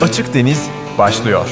Açık Deniz başlıyor.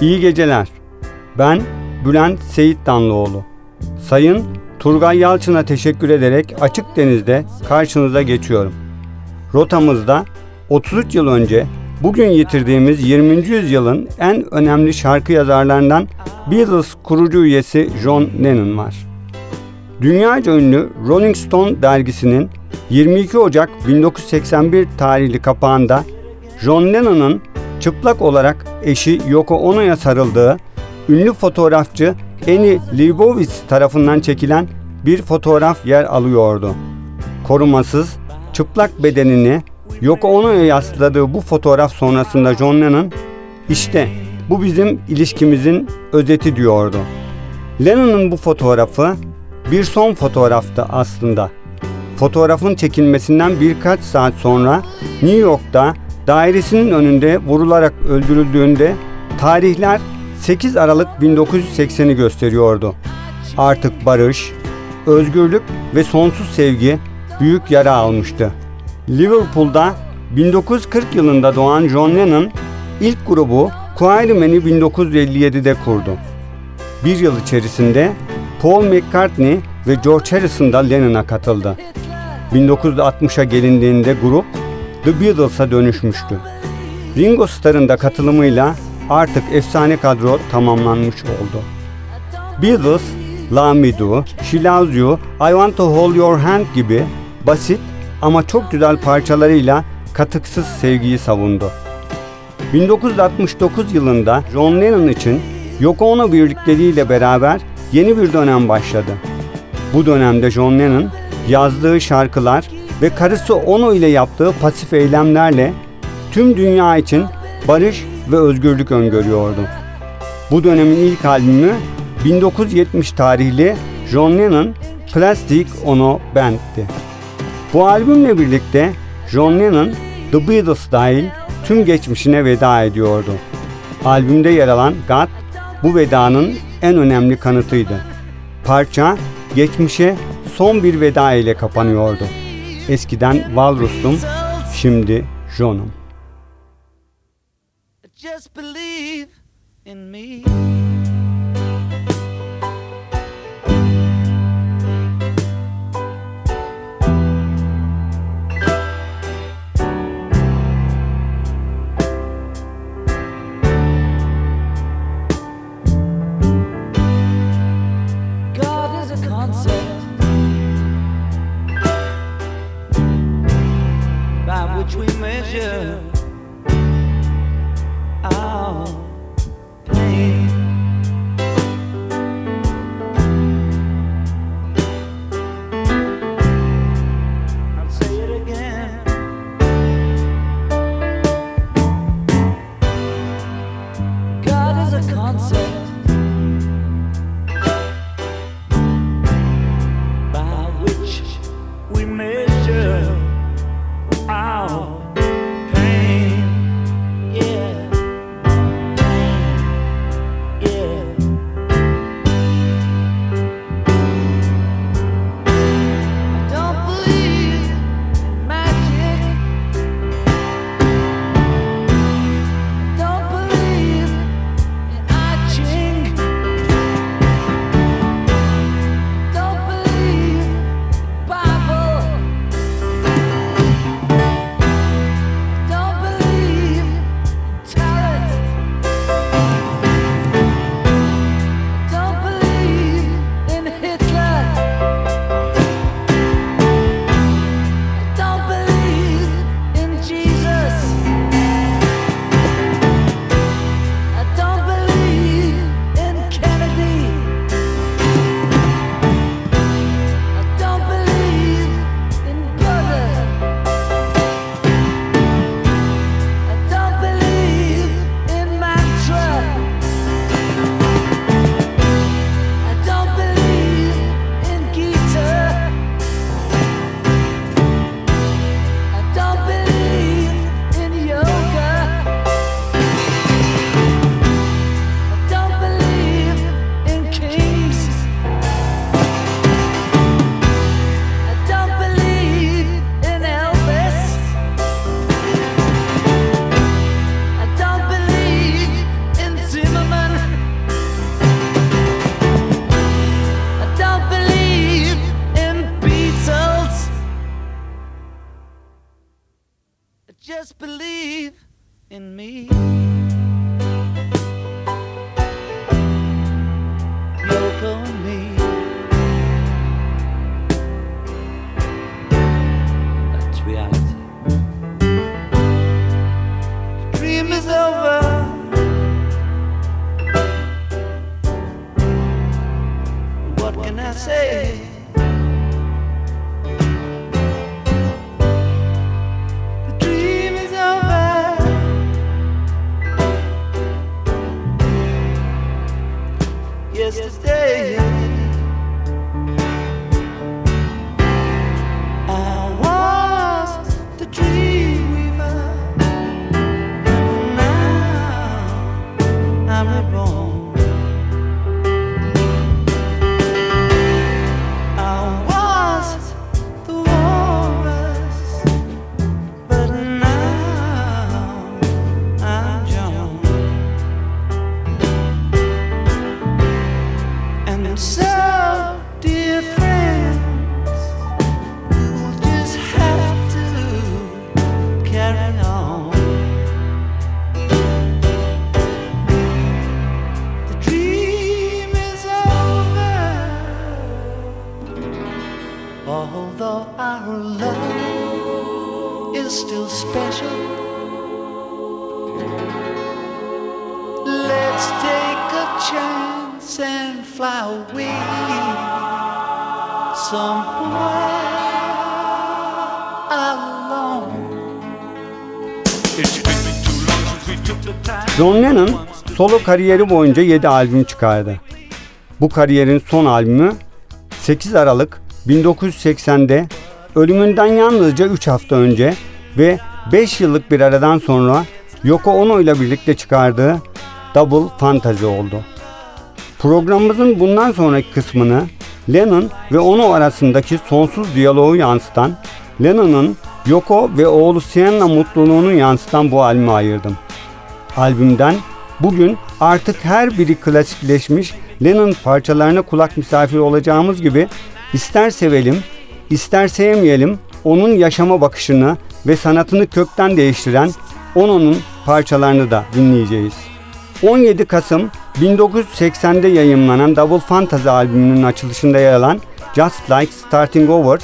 İyi geceler. Ben Bülent Seyit Danlıoğlu. Sayın Turgay Yalçın'a teşekkür ederek Açık Deniz'de karşınıza geçiyorum. Rotamızda 33 yıl önce bugün yitirdiğimiz 20. yüzyılın en önemli şarkı yazarlarından Beatles kurucu üyesi John Lennon var. Dünyaca ünlü Rolling Stone dergisinin 22 Ocak 1981 tarihli kapağında John Lennon'ın çıplak olarak eşi Yoko Ono'ya sarıldığı ünlü fotoğrafçı Annie Leibovitz tarafından çekilen bir fotoğraf yer alıyordu. Korumasız, çıplak bedenini Yoko Ono'ya yasladığı bu fotoğraf sonrasında John Lennon, işte bu bizim ilişkimizin özeti diyordu. Lennon'ın bu fotoğrafı bir son fotoğraftı aslında. Fotoğrafın çekilmesinden birkaç saat sonra New York'ta dairesinin önünde vurularak öldürüldüğünde tarihler 8 Aralık 1980'i gösteriyordu. Artık barış, özgürlük ve sonsuz sevgi büyük yara almıştı. Liverpool'da 1940 yılında doğan John Lennon ilk grubu Quarrymen'i 1957'de kurdu. Bir yıl içerisinde Paul McCartney ve George Harrison da Lennon'a katıldı. 1960'a gelindiğinde grup The Beatles'a dönüşmüştü. Ringo Starr'ın da katılımıyla artık efsane kadro tamamlanmış oldu. Beatles, La Me Do, She Loves You, I Want To Hold Your Hand gibi basit ama çok güzel parçalarıyla katıksız sevgiyi savundu. 1969 yılında John Lennon için Yoko Ono birlikleriyle beraber yeni bir dönem başladı. Bu dönemde John Lennon yazdığı şarkılar ve karısı Ono ile yaptığı pasif eylemlerle tüm dünya için barış ve özgürlük öngörüyordu. Bu dönemin ilk albümü 1970 tarihli John Lennon Plastic Ono Band'ti. Bu albümle birlikte John Lennon The Beatles dahil tüm geçmişine veda ediyordu. Albümde yer alan God bu vedanın en önemli kanıtıydı. Parça geçmişe son bir veda ile kapanıyordu. Eskiden Walrus'tum, şimdi John'um. Just believe in me. which we measure. I'm reborn. Kariyeri boyunca 7 albüm çıkardı. Bu kariyerin son albümü 8 Aralık 1980'de ölümünden yalnızca 3 hafta önce ve 5 yıllık bir aradan sonra Yoko Ono ile birlikte çıkardığı Double Fantasy oldu. Programımızın bundan sonraki kısmını Lennon ve Ono arasındaki sonsuz diyaloğu yansıtan, Lennon'ın Yoko ve oğlu Sienna mutluluğunu yansıtan bu albüme ayırdım. Albümden bugün artık her biri klasikleşmiş Lennon parçalarına kulak misafiri olacağımız gibi ister sevelim, ister sevmeyelim onun yaşama bakışını ve sanatını kökten değiştiren Ono'nun parçalarını da dinleyeceğiz. 17 Kasım 1980'de yayımlanan Double Fantasy albümünün açılışında yer alan Just Like Starting Over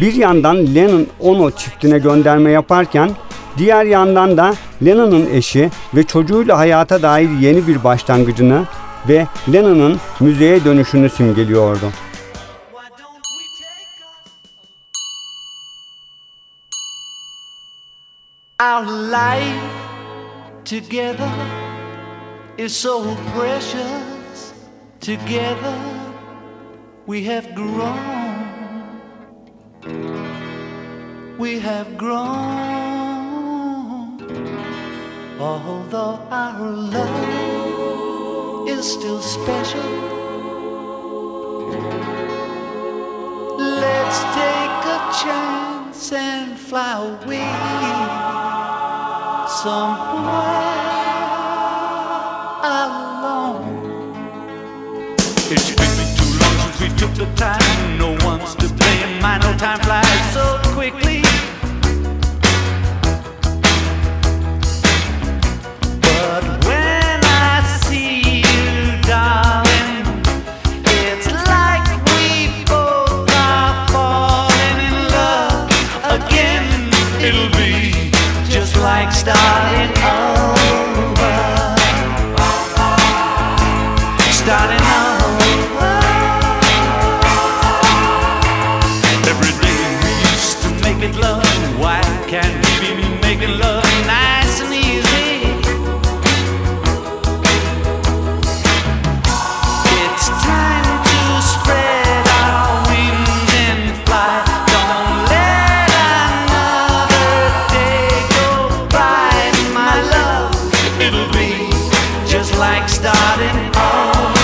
bir yandan Lennon Ono çiftine gönderme yaparken diğer yandan da Lennon'ın eşi ve çocuğuyla hayata dair yeni bir başlangıcını ve Lennon'ın müziğe dönüşünü simgeliyordu. Our life together is so precious. Together we have grown. We have grown. Although our love is still special. Let's take a chance and fly away somewhere alone. It's been too long since we took the time. No one's to blame. My no time flies so quickly. Just like starting over.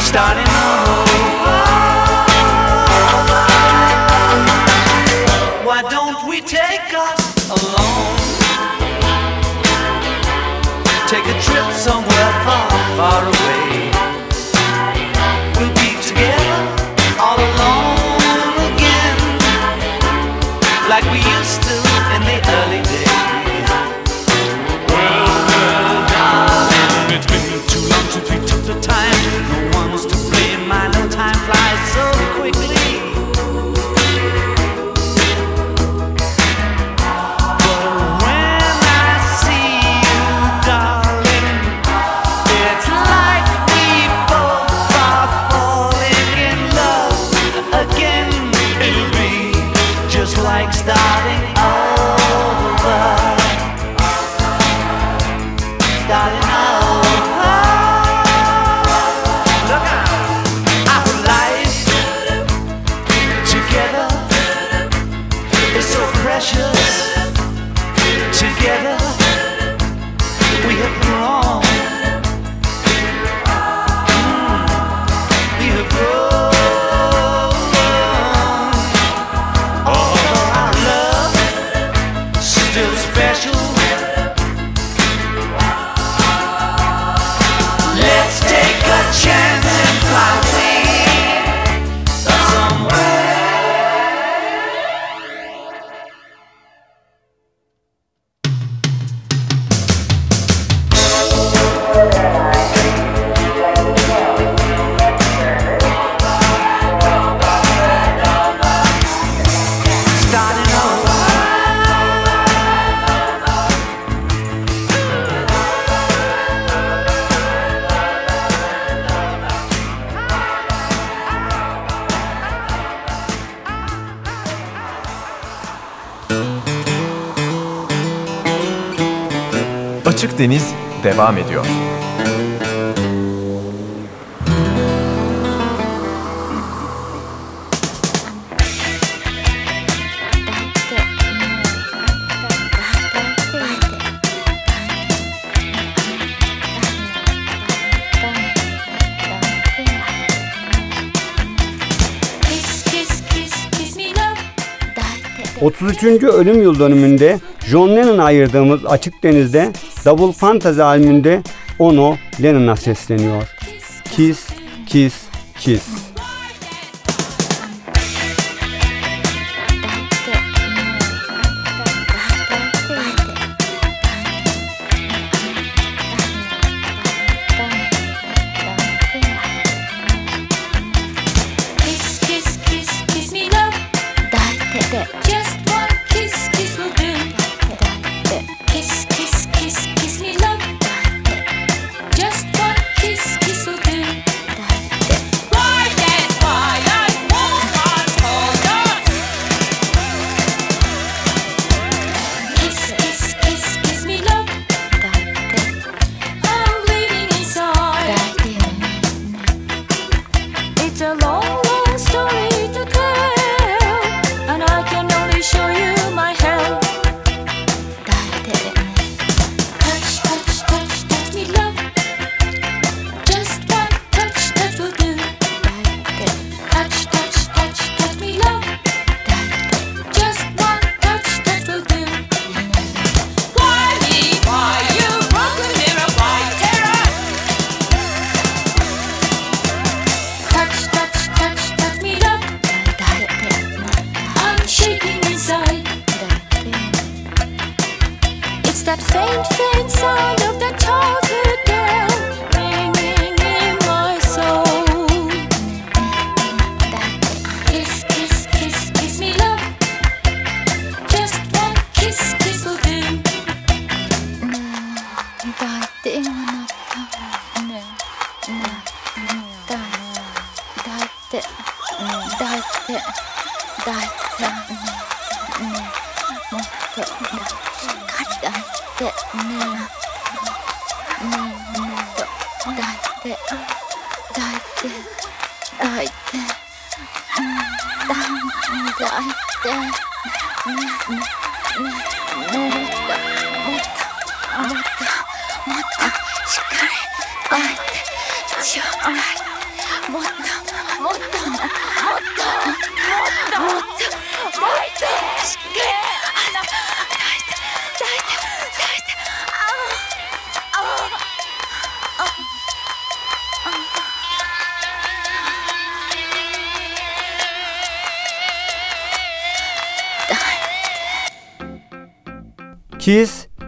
Starting Akdeniz devam ediyor. ...33. ölüm yıl dönümünde John Lennon ayırdığımız açık denizde Double Fantasy albümünde Ono Lennon'a sesleniyor. Kiss, Kiss, Kiss.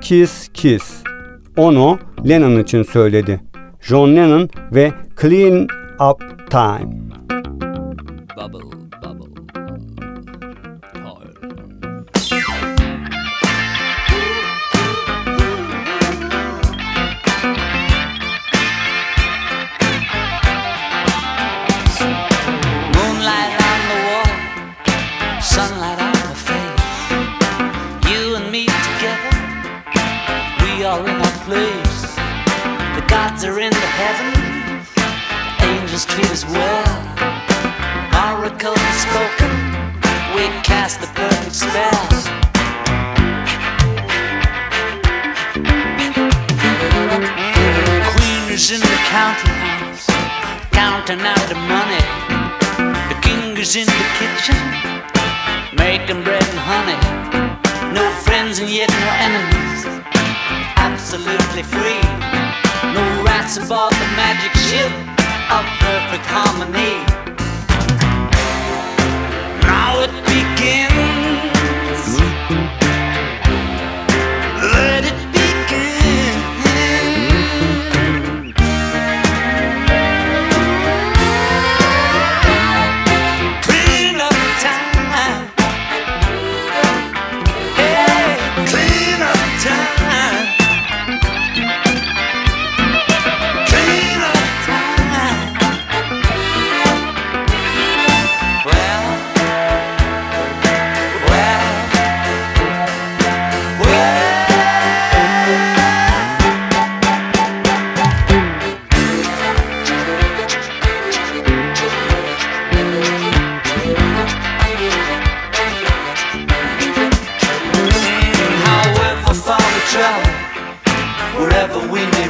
Kiss Kiss. Onu Lennon için söyledi. John Lennon ve Clean Up Time. Bubble. is well. Oracle has spoken, we cast the perfect spell. Queen is in the counting house, counting out the money. The king is in the kitchen, making bread and honey. No friends and yet no enemies, absolutely free. No rats aboard the magic ship of perfect harmony. Now it begins.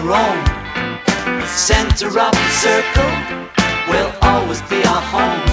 The center of the circle will always be our home.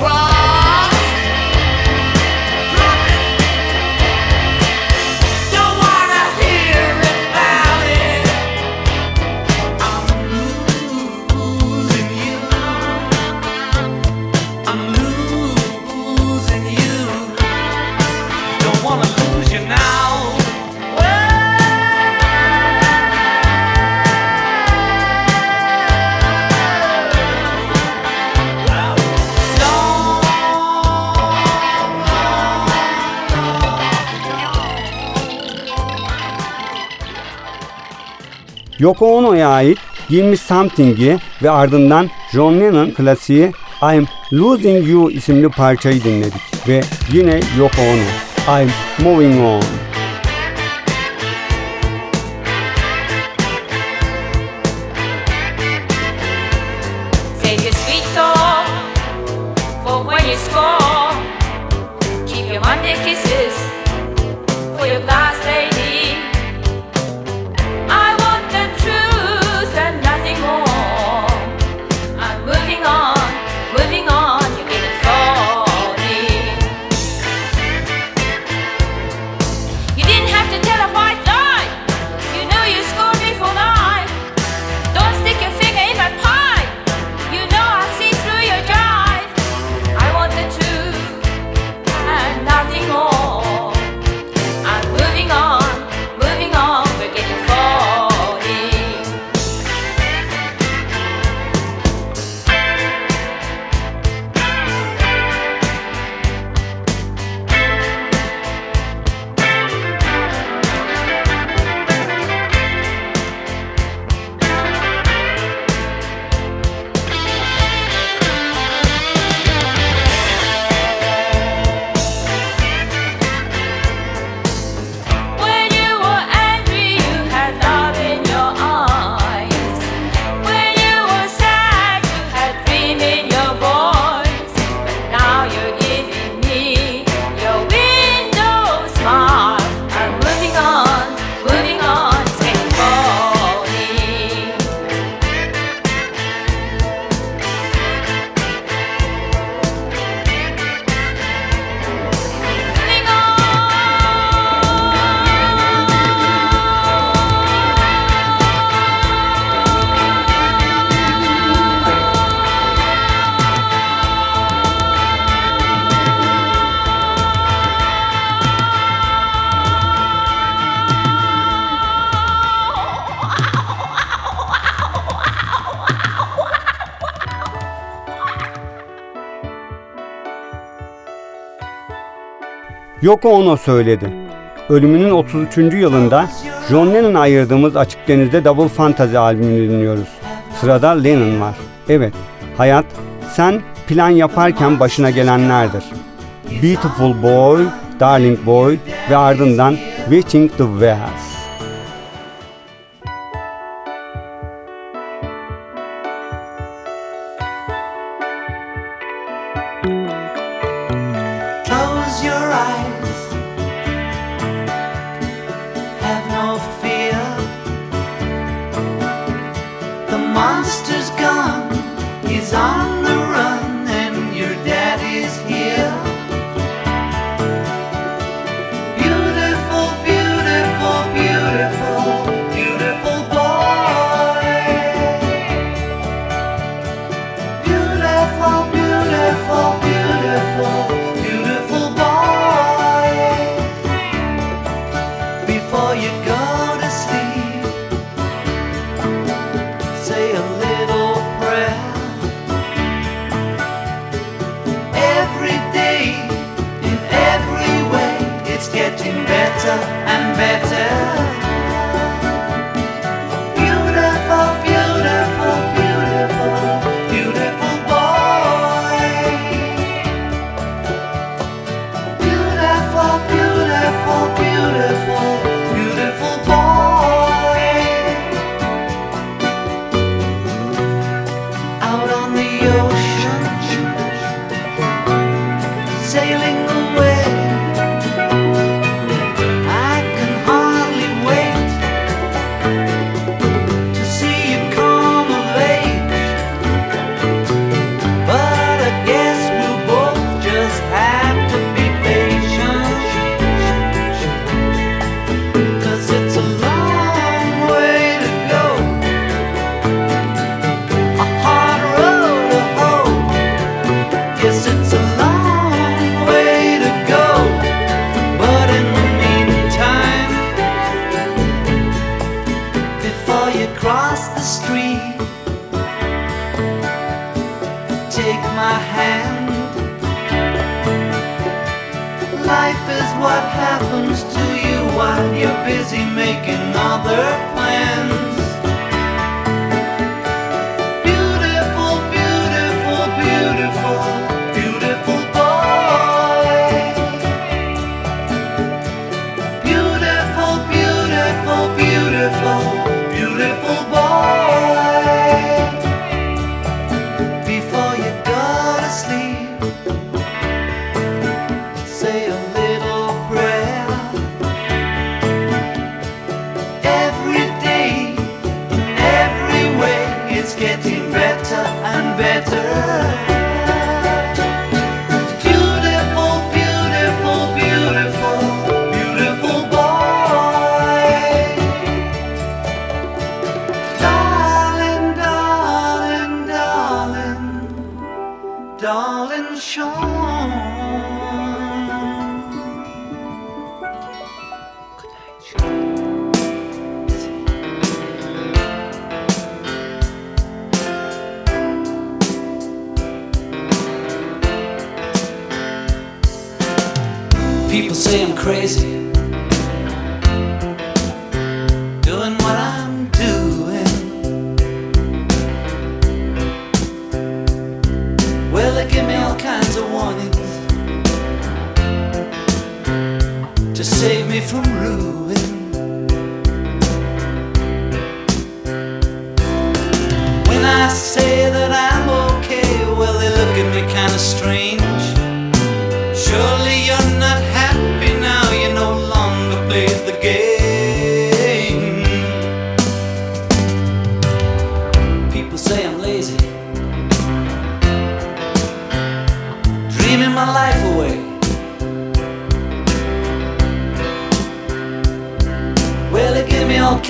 cry. Yoko Ono'ya ait Gimme Something'i ve ardından John Lennon klasiği I'm Losing You isimli parçayı dinledik ve yine Yoko Ono I'm Moving On. Yoko Ono söyledi. Ölümünün 33. yılında John Lennon ayırdığımız Açık Deniz'de Double Fantasy albümünü dinliyoruz. Sırada Lennon var. Evet, hayat sen plan yaparken başına gelenlerdir. Beautiful Boy, Darling Boy ve ardından Reaching the Warehouse. busy making other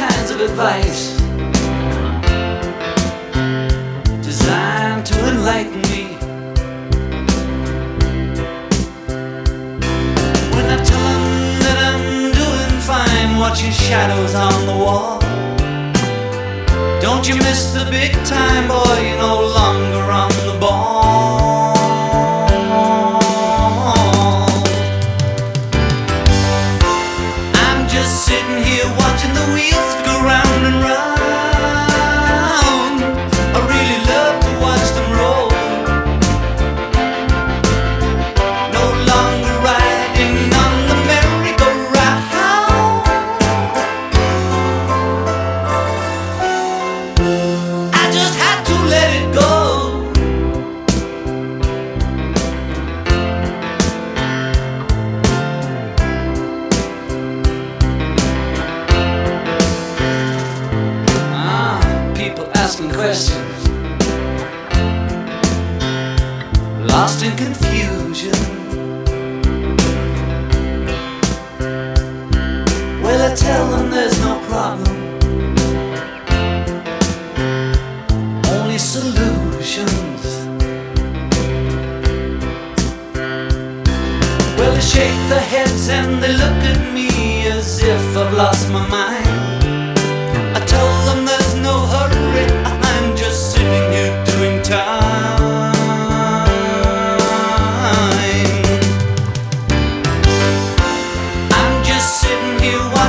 kinds of advice designed to enlighten me. When I tell them that I'm doing fine, watching shadows on the wall. Don't you miss the big time, boy? You're no longer on the ball. Sitting here.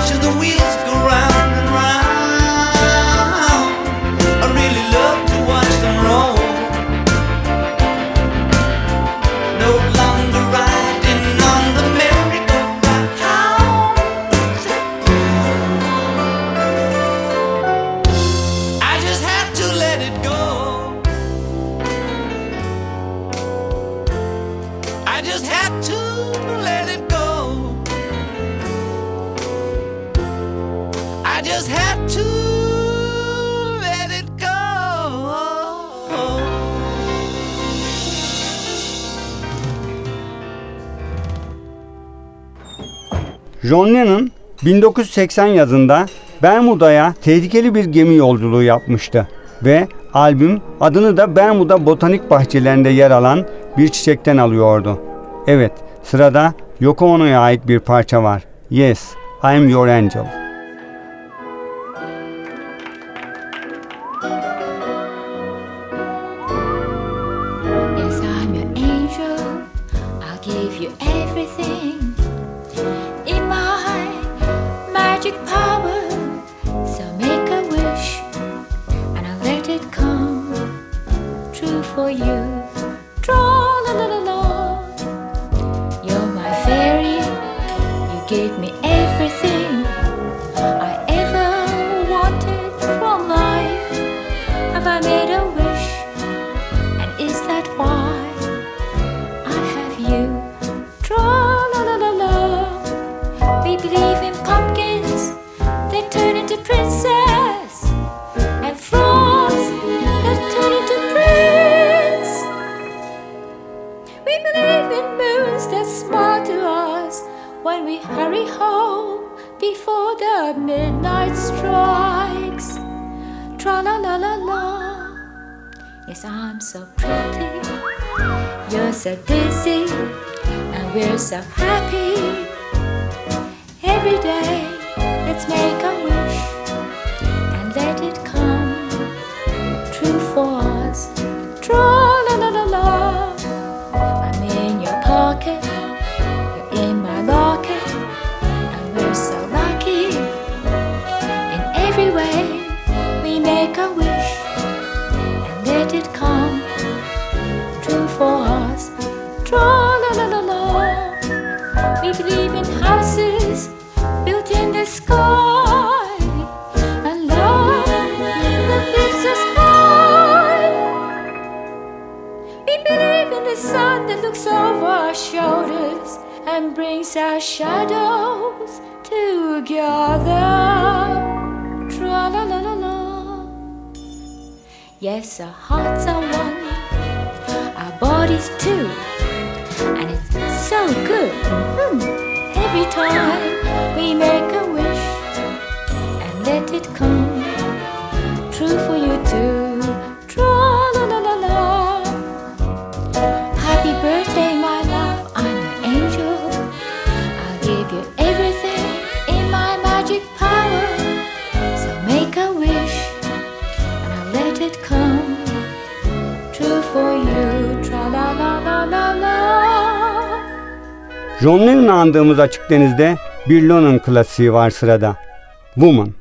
John Lennon 1980 yazında Bermuda'ya tehlikeli bir gemi yolculuğu yapmıştı ve albüm adını da Bermuda botanik bahçelerinde yer alan bir çiçekten alıyordu. Evet, sırada Yoko Ono'ya ait bir parça var. Yes, I'm Your Angel. We're so happy every day. Let's make a wish. our hearts are one, our bodies too, and it's so good Hmm. every time we make a wish and let it come. Bununla andığımız açık denizde bir Lennon klasiği var sırada. Woman.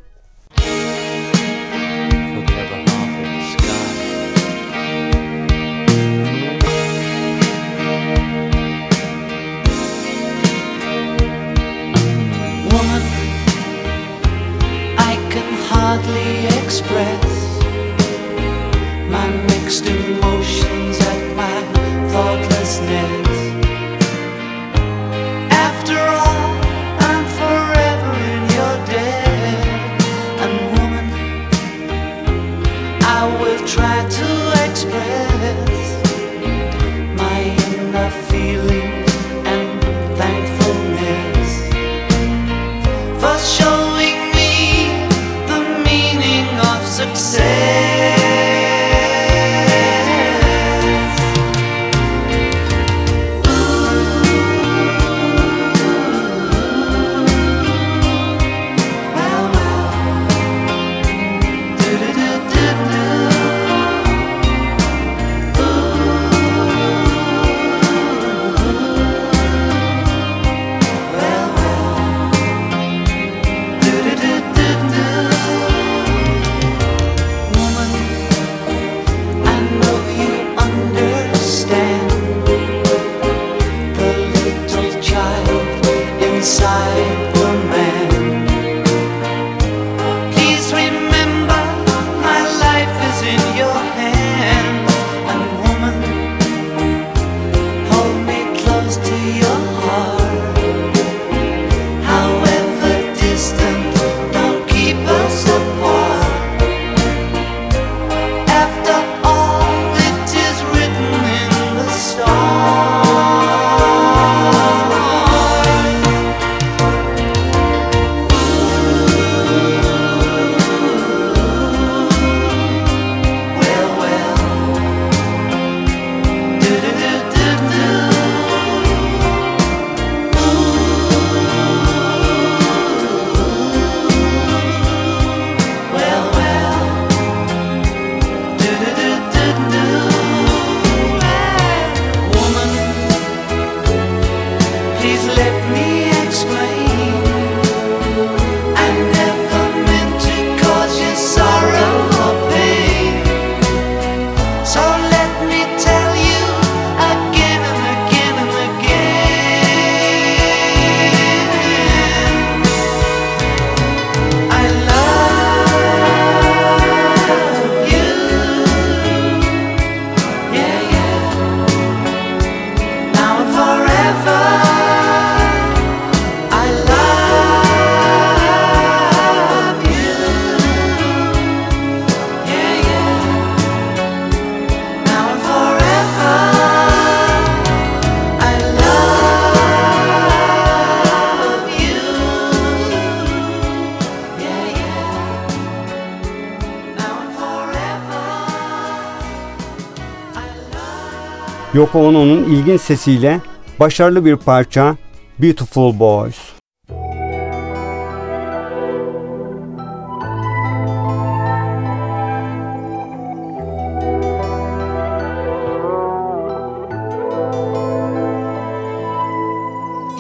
Yoko Ono'nun ilginç sesiyle başarılı bir parça Beautiful Boys.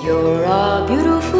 You're a beautiful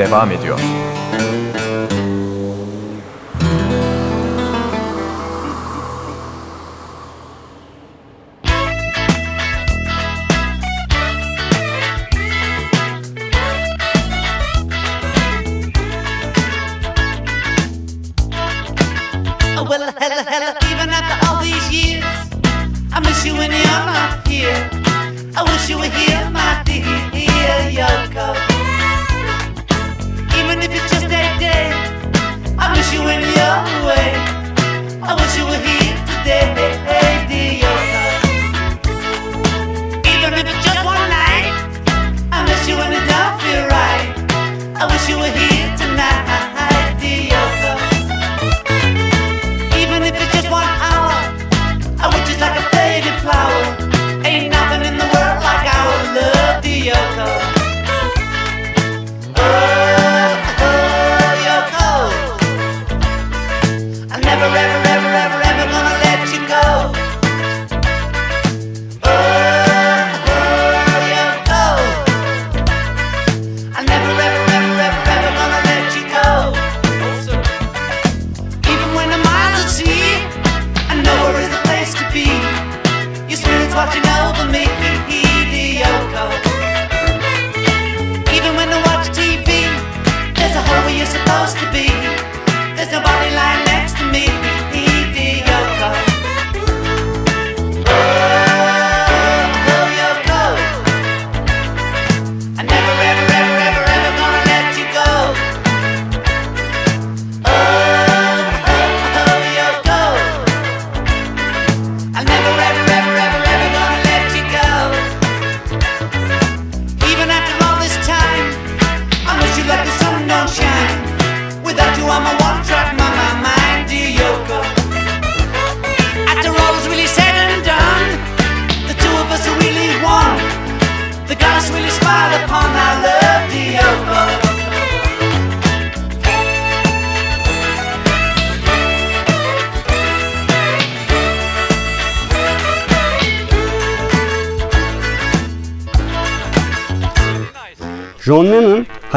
devam ediyor.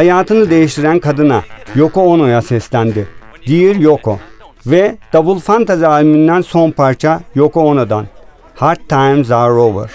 Hayatını değiştiren kadına Yoko Ono'ya seslendi. Dear Yoko ve Double Fantasy albümünden son parça Yoko Ono'dan Hard Times Are Over.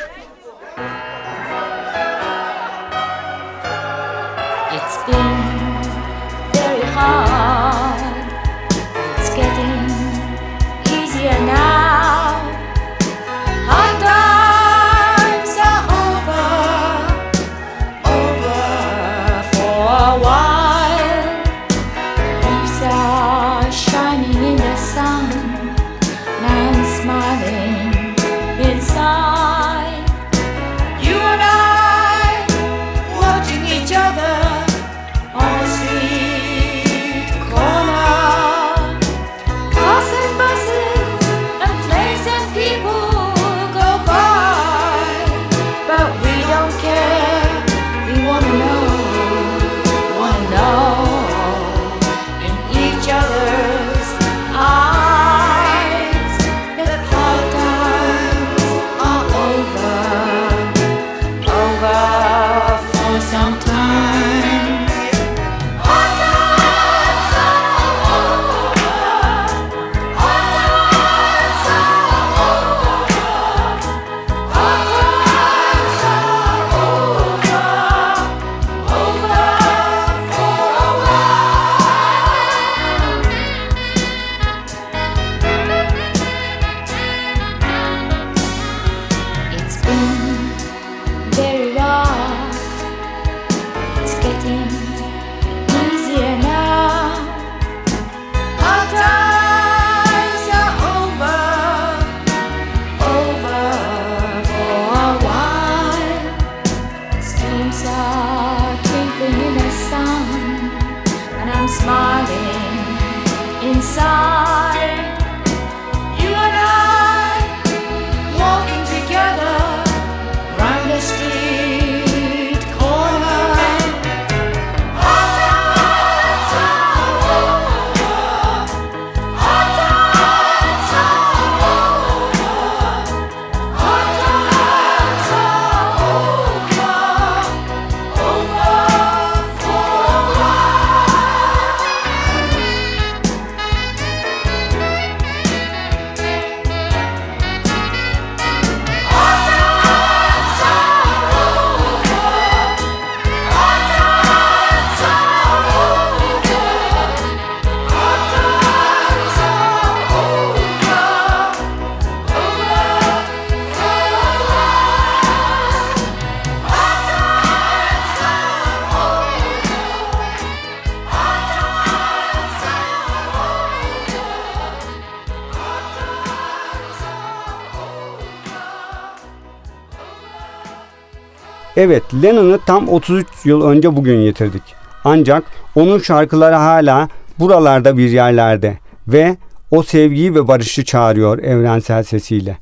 Evet, Lennon'ı tam 33 yıl önce bugün getirdik. Ancak onun şarkıları hala buralarda bir yerlerde ve o sevgiyi ve barışı çağırıyor evrensel sesiyle.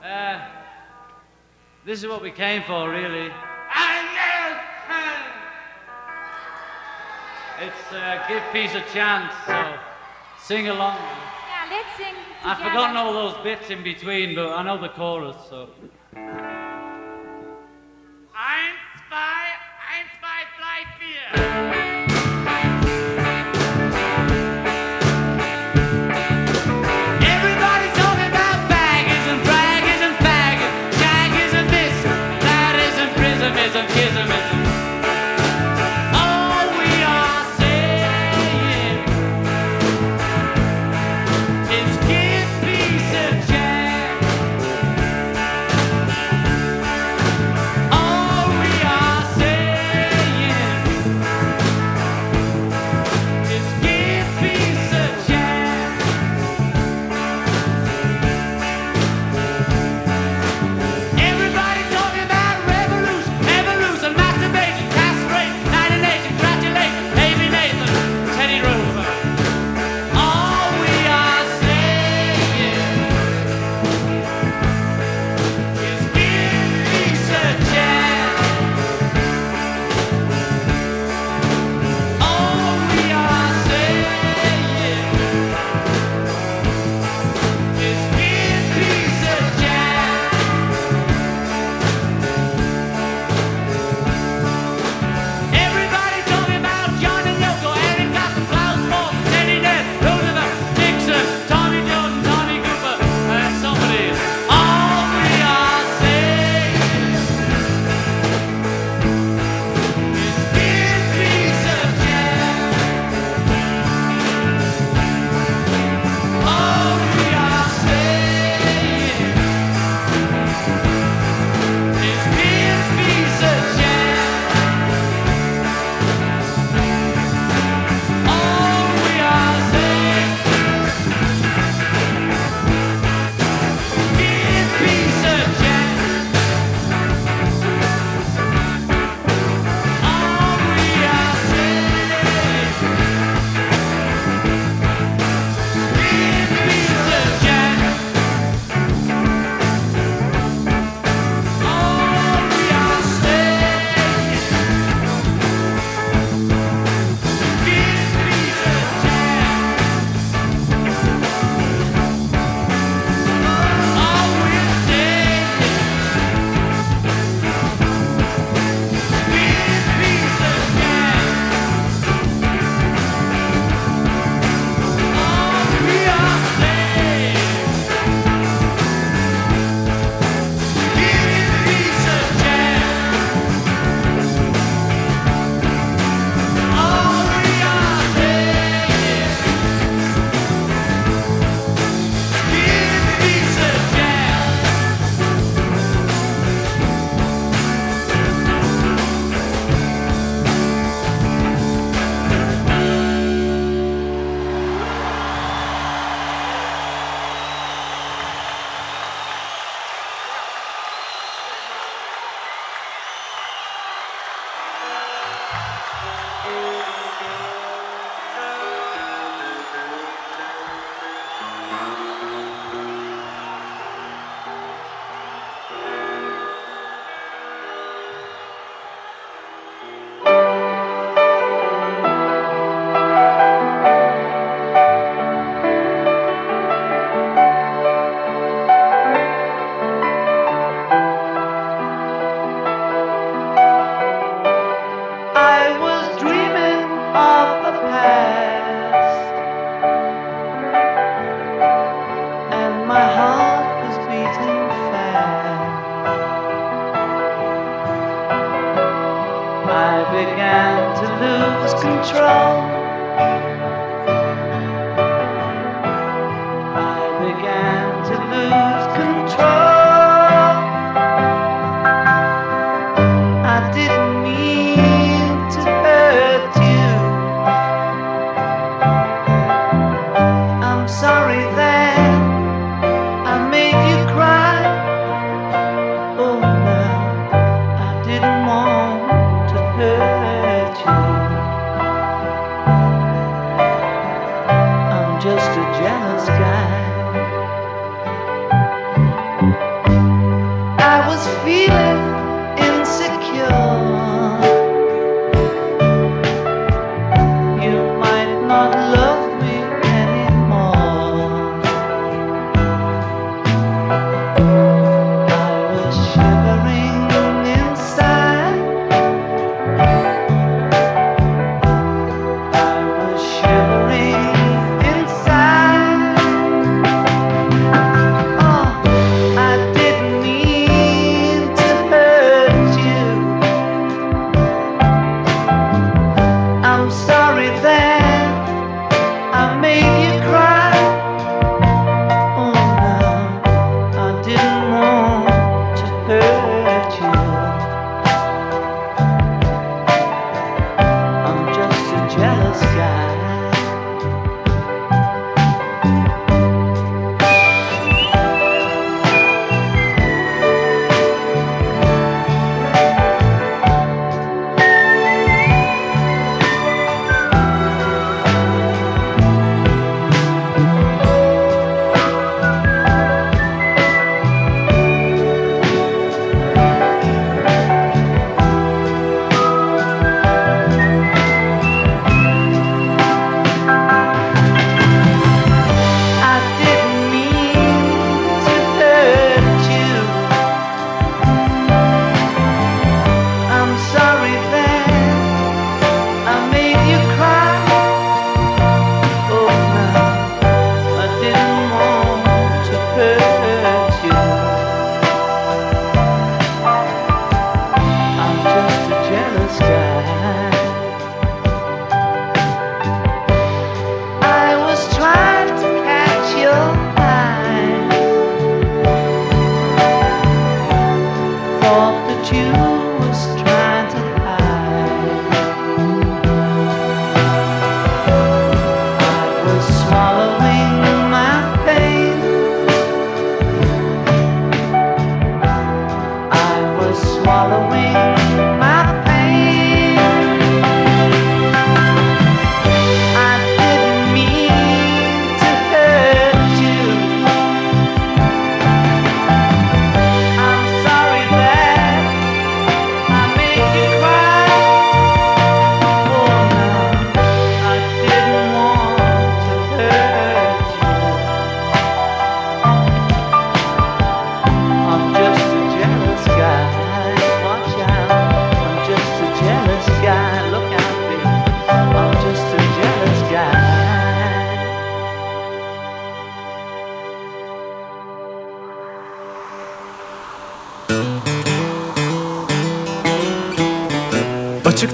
Uh, this is what we came for, really. It's uh, give peace a chance, so sing along. Yeah, let's sing I've together. forgotten all those bits in between, but I know the chorus, so. Eins, zwei, eins, zwei, drei, vier.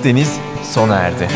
Deniz sona erdi.